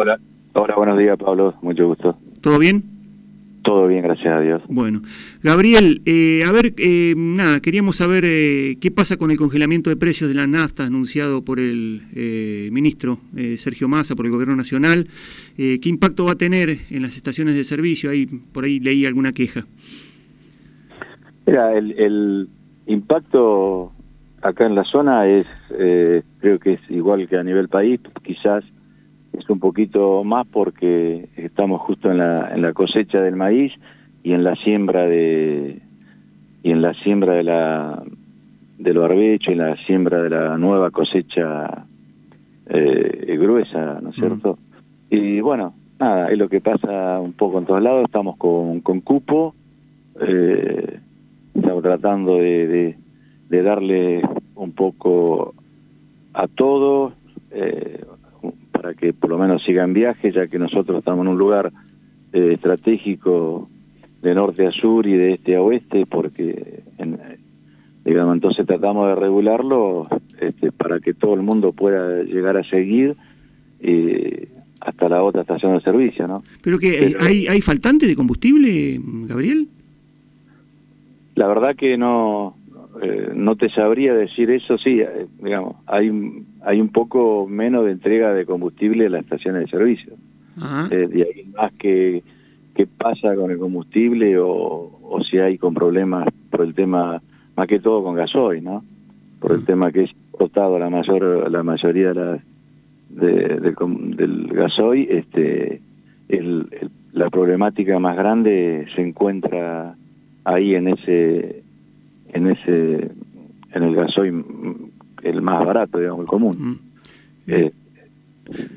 Hola, hola, buenos días, Pablo. Mucho gusto. ¿Todo bien? Todo bien, gracias a Dios. Bueno, Gabriel, eh, a ver, eh, nada, queríamos saber eh, qué pasa con el congelamiento de precios de la nafta anunciado por el ministro Sergio Massa, por el Gobierno Nacional. ¿Qué impacto va a tener en las estaciones de servicio? Ahí, por ahí leí alguna queja. Mira, el, el impacto acá en la zona es, creo que es igual que a nivel país, quizás es un poquito más porque estamos justo en la, en la cosecha del maíz y en la siembra de y en la siembra de la del barbecho y la siembra de la nueva cosecha eh, gruesa, ¿no es cierto? Y bueno, nada, es lo que pasa un poco en todos lados, estamos con, con cupo, eh, estamos tratando de, de, darle un poco a todo, eh, para que por lo menos sigan viaje, ya que nosotros estamos en un lugar eh, estratégico de norte a sur y de este a oeste, porque digamos, entonces tratamos de regularlo este, para que todo el mundo pueda llegar a seguir eh, hasta la otra estación de servicio, ¿no? Pero que hay, hay faltante de combustible, Gabriel. La verdad que no, eh, no te sabría decir eso, sí, eh, digamos, hay, hay un poco menos de entrega de combustible en las estaciones de servicio. Eh, y hay más que qué pasa con el combustible o, o, si hay con problemas por el tema, más que todo con gasoil, ¿no? Por el tema que es costado la mayor la mayoría de la, del gasoil, este, el, la problemática más grande se encuentra ahí en ese en ese en el gasoil el más barato, digamos, el común. Mm. Eh,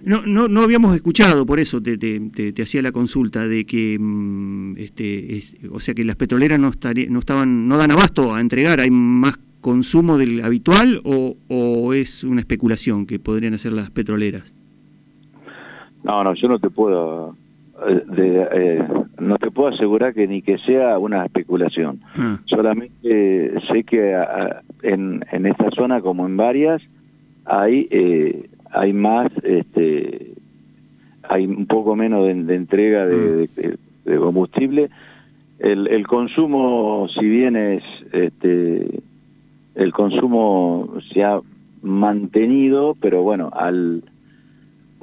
no, no, no habíamos escuchado, por eso te, te, hacía la consulta de que, mm, este, o sea, que las petroleras no, no estaban, no dan abasto a entregar, hay más consumo del habitual o, o es una especulación que podrían hacer las petroleras. No, no, yo no te puedo de, eh, no te puedo asegurar que ni que sea una especulación. Ah. Solamente sé que en, en esta zona, como en varias, hay eh, hay más, este, hay un poco menos de, entrega mm. de, combustible. El, el consumo, si bien es, este, el consumo se ha mantenido, pero bueno, al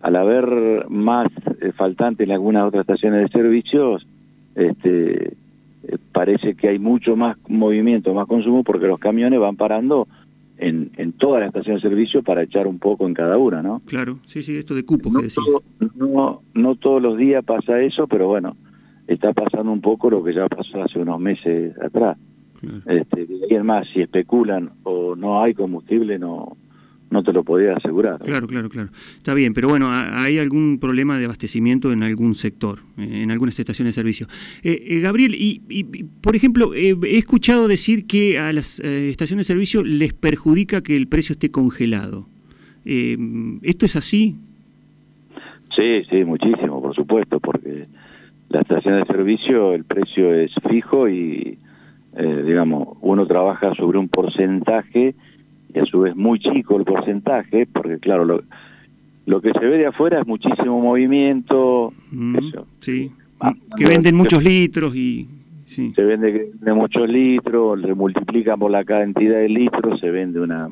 al haber más eh, faltante en algunas otras estaciones de servicios, este, eh, parece que hay mucho más movimiento, más consumo, porque los camiones van parando en, en todas las estaciones de servicio para echar un poco en cada una, ¿no? Claro, sí, sí, esto de cupo no, no, no todos los días pasa eso, pero bueno, está pasando un poco lo que ya pasó hace unos meses atrás. Este, y más, si especulan o no hay combustible, no no te lo podía asegurar. Claro, claro, claro. Está bien, pero bueno, hay algún problema de abastecimiento en algún sector, eh, en algunas estaciones de servicio. Eh, eh, Gabriel, y, por ejemplo, he escuchado decir que a las estaciones de servicio les perjudica que el precio esté congelado. ¿Esto es así? Sí, sí, muchísimo, por supuesto, porque la estación de servicio el precio es fijo y, digamos, uno trabaja sobre un porcentaje y a su vez muy chico el porcentaje, porque claro, lo, lo que se ve de afuera es muchísimo movimiento. Mm, sí, ah, que venden muchos litros y... Sí. Se vende de muchos litros, le multiplican por la cantidad de litros, se vende una,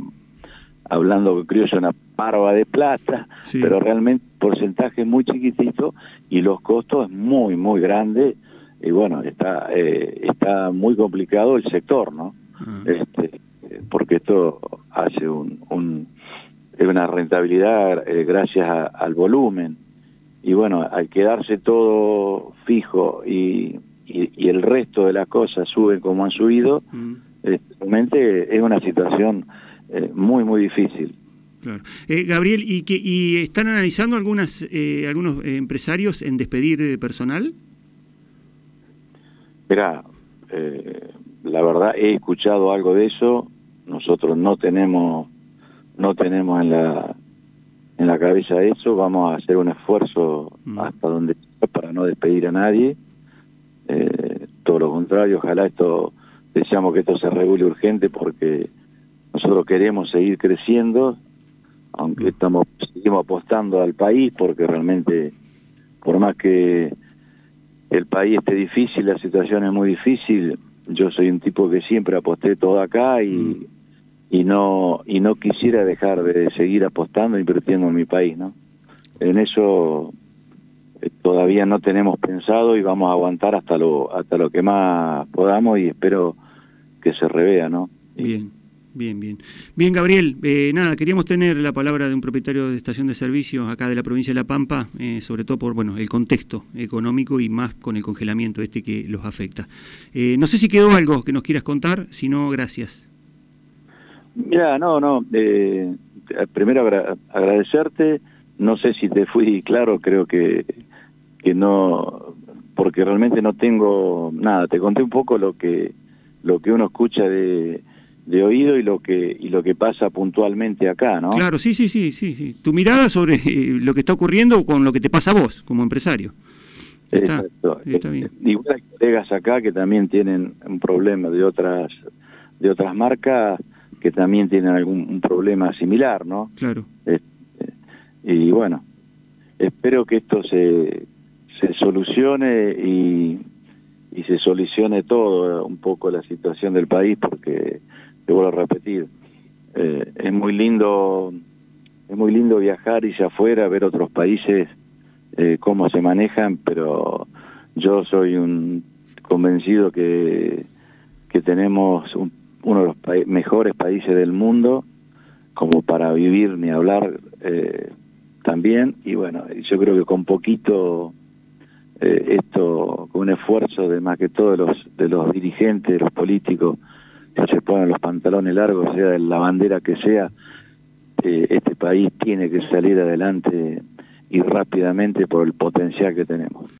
hablando que criollo, una parva de plata, pero realmente porcentaje muy chiquitito y los costos es muy, muy grande y bueno, está, eh, está muy complicado el sector, ¿no? Ah. Este, porque esto hace un, un una rentabilidad eh, gracias al volumen. Y bueno, al quedarse todo fijo y, y, el resto de las cosas suben como han subido, mm. realmente es una situación eh, muy, muy difícil. Claro. Eh, Gabriel, ¿y, que, ¿y están analizando algunas algunos empresarios en despedir personal? Mira, la verdad he escuchado algo de eso, nosotros no tenemos no tenemos en la en la cabeza eso vamos a hacer un esfuerzo mm. hasta donde para no despedir a nadie eh, todo lo contrario ojalá esto deseamos que esto se regule urgente porque nosotros queremos seguir creciendo aunque mm. estamos seguimos apostando al país porque realmente por más que el país esté difícil, la situación es muy difícil, yo soy un tipo que siempre aposté todo acá y, mm. Y no y no quisiera dejar de seguir apostando invirtiendo en mi país, ¿no? En eso eh, todavía no tenemos pensado y vamos a aguantar hasta lo hasta lo que más podamos y espero que se revea, ¿no? Bien. Bien, bien. Bien, Gabriel, eh, nada, queríamos tener la palabra de un propietario de estación de servicios acá de la provincia de La Pampa, eh, sobre todo por bueno el contexto económico y más con el congelamiento este que los afecta. Eh, no sé si quedó algo que nos quieras contar, si no, gracias. Mira, no, no. primero agradecerte. No sé si te fui claro, creo que, que no, porque realmente no tengo nada. Te conté un poco lo que, lo que uno escucha de de oído y lo que y lo que pasa puntualmente acá, ¿no? Claro, sí, sí, sí, sí, sí. Tu mirada sobre eh, lo que está ocurriendo con lo que te pasa a vos como empresario. Exacto. Está bien. Igual hay colegas acá que también tienen un problema de otras de otras marcas que también tienen algún un problema similar, ¿no? Claro. Este, y bueno, espero que esto se se solucione y y se solucione todo un poco la situación del país porque te vuelvo a repetir, eh, es muy lindo es muy lindo viajar y afuera, ver otros países, eh, cómo se manejan, pero yo soy un convencido que, que tenemos uno de los mejores países del mundo, como para vivir ni hablar eh, también, y bueno, yo creo que con poquito esto, con un esfuerzo de más que todos los, de los dirigentes, de los políticos, si se ponen los pantalones largos, sea de la bandera que sea, eh, este país tiene que salir adelante y rápidamente por el potencial que tenemos.